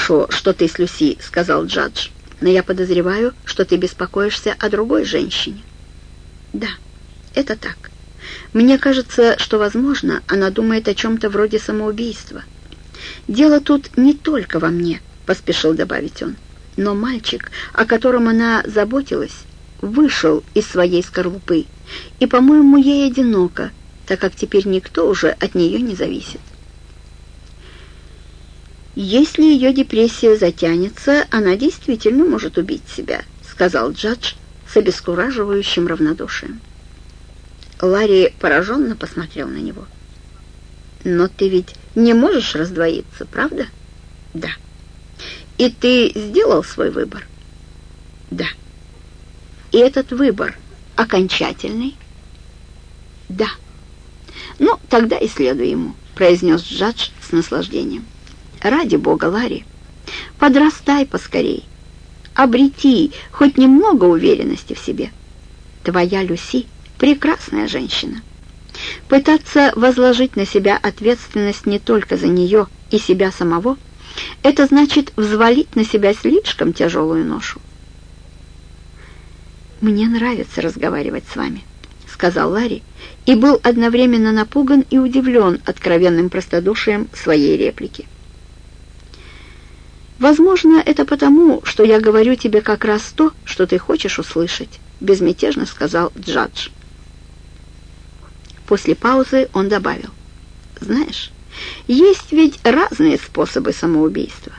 хорошо, что ты с Люси», — сказал Джадж. «Но я подозреваю, что ты беспокоишься о другой женщине». «Да, это так. Мне кажется, что, возможно, она думает о чем-то вроде самоубийства. Дело тут не только во мне», — поспешил добавить он. «Но мальчик, о котором она заботилась, вышел из своей скорлупы, и, по-моему, ей одиноко, так как теперь никто уже от нее не зависит. «Если ее депрессия затянется, она действительно может убить себя», сказал Джадж с обескураживающим равнодушием. Ларри пораженно посмотрел на него. «Но ты ведь не можешь раздвоиться, правда?» «Да». «И ты сделал свой выбор?» «Да». «И этот выбор окончательный?» «Да». «Ну, тогда и следуй ему», — произнес Джадж с наслаждением. «Ради бога, Ларри, подрастай поскорей, обрети хоть немного уверенности в себе. Твоя Люси — прекрасная женщина. Пытаться возложить на себя ответственность не только за нее и себя самого — это значит взвалить на себя слишком тяжелую ношу. «Мне нравится разговаривать с вами», — сказал Ларри, и был одновременно напуган и удивлен откровенным простодушием своей реплики. «Возможно, это потому, что я говорю тебе как раз то, что ты хочешь услышать», — безмятежно сказал Джадж. После паузы он добавил, «Знаешь, есть ведь разные способы самоубийства».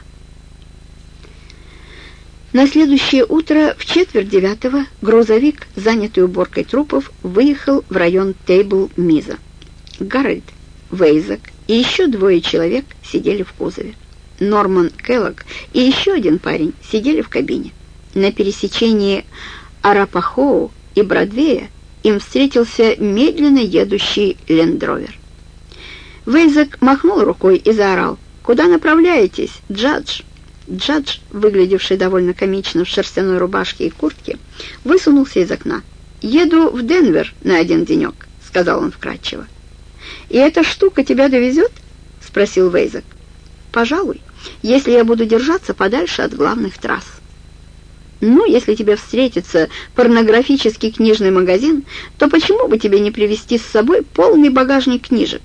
На следующее утро в четверть девятого грузовик, занятый уборкой трупов, выехал в район Тейбл-Миза. Гарольд, Вейзак и еще двое человек сидели в кузове. Норман Келлог и еще один парень сидели в кабине. На пересечении Арапахоу и Бродвея им встретился медленно едущий лендровер. Вейзак махнул рукой и заорал. «Куда направляетесь, Джадж?» Джадж, выглядевший довольно комично в шерстяной рубашке и куртке, высунулся из окна. «Еду в Денвер на один денек», — сказал он вкратчиво. «И эта штука тебя довезет?» — спросил Вейзак. «Пожалуй, если я буду держаться подальше от главных трасс». «Ну, если тебе встретится порнографический книжный магазин, то почему бы тебе не привезти с собой полный багажник книжек?»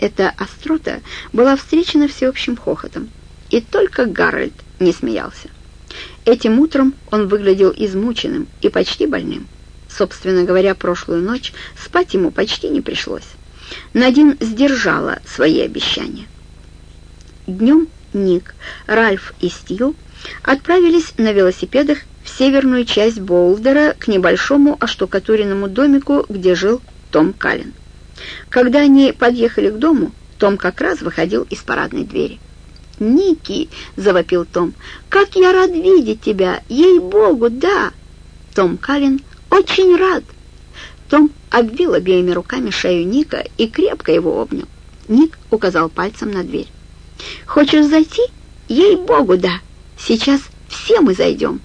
Эта острота была встречена всеобщим хохотом и только Гарольд не смеялся. Этим утром он выглядел измученным и почти больным. Собственно говоря, прошлую ночь спать ему почти не пришлось. Надин сдержала свои обещания. Днем Ник, Ральф и Стью отправились на велосипедах в северную часть Болдера к небольшому оштукатуренному домику, где жил Том Каллен. Когда они подъехали к дому, Том как раз выходил из парадной двери. «Ники!» — завопил Том. «Как я рад видеть тебя! Ей-богу, да!» Том Каллен очень рад. Том обвил обеими руками шею Ника и крепко его обнял. Ник указал пальцем на дверь. «Хочешь зайти? Ей-богу, да! Сейчас все мы зайдем!»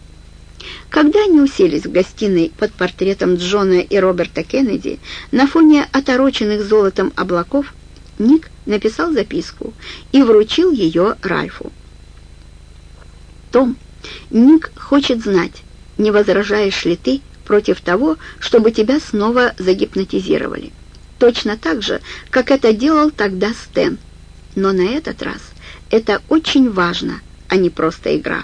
Когда они уселись в гостиной под портретом Джона и Роберта Кеннеди на фоне отороченных золотом облаков, Ник написал записку и вручил ее Ральфу. «Том, Ник хочет знать, не возражаешь ли ты против того, чтобы тебя снова загипнотизировали. Точно так же, как это делал тогда Стэн. Но на этот раз это очень важно, а не просто игра.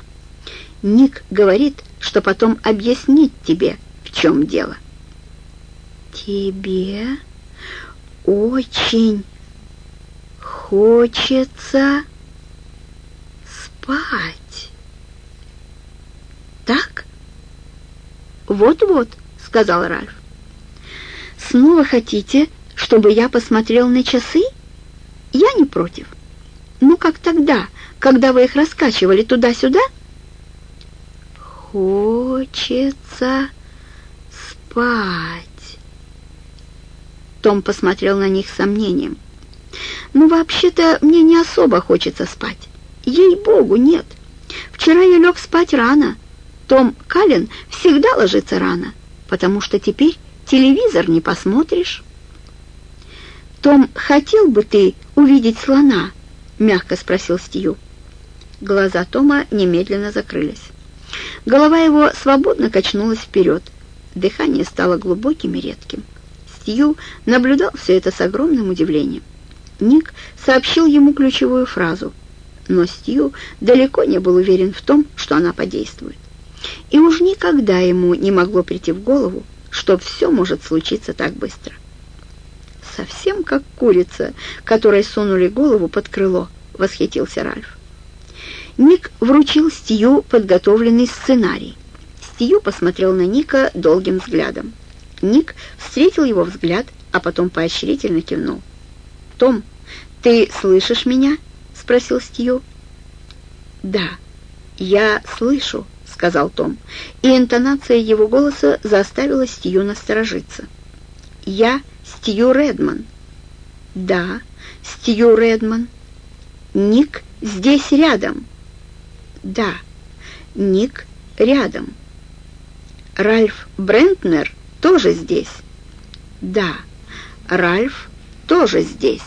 Ник говорит, что потом объяснит тебе, в чем дело». «Тебе очень...» хочется спать. Так? Вот-вот, сказал Ральф. Снова хотите, чтобы я посмотрел на часы? Не против. Ну, как тогда, когда вы их раскачивали туда-сюда? Хочется спать. Том посмотрел на них с сомнением. «Ну, вообще-то, мне не особо хочется спать. Ей-богу, нет. Вчера я лег спать рано. Том Каллен всегда ложится рано, потому что теперь телевизор не посмотришь». «Том, хотел бы ты увидеть слона?» — мягко спросил Стью. Глаза Тома немедленно закрылись. Голова его свободно качнулась вперед. Дыхание стало глубоким и редким. Стью наблюдал все это с огромным удивлением. Ник сообщил ему ключевую фразу, но Стью далеко не был уверен в том, что она подействует. И уж никогда ему не могло прийти в голову, что все может случиться так быстро. «Совсем как курица, которой сунули голову под крыло», — восхитился Ральф. Ник вручил Стью подготовленный сценарий. Стью посмотрел на Ника долгим взглядом. Ник встретил его взгляд, а потом поощрительно кивнул. «Том, ты слышишь меня?» — спросил Стью. «Да, я слышу», — сказал Том, и интонация его голоса заставила Стью насторожиться. «Я Стью Редман». «Да, Стью Редман». «Ник здесь рядом». «Да, Ник рядом». «Ральф Брентнер тоже здесь?» «Да, Ральф тоже здесь».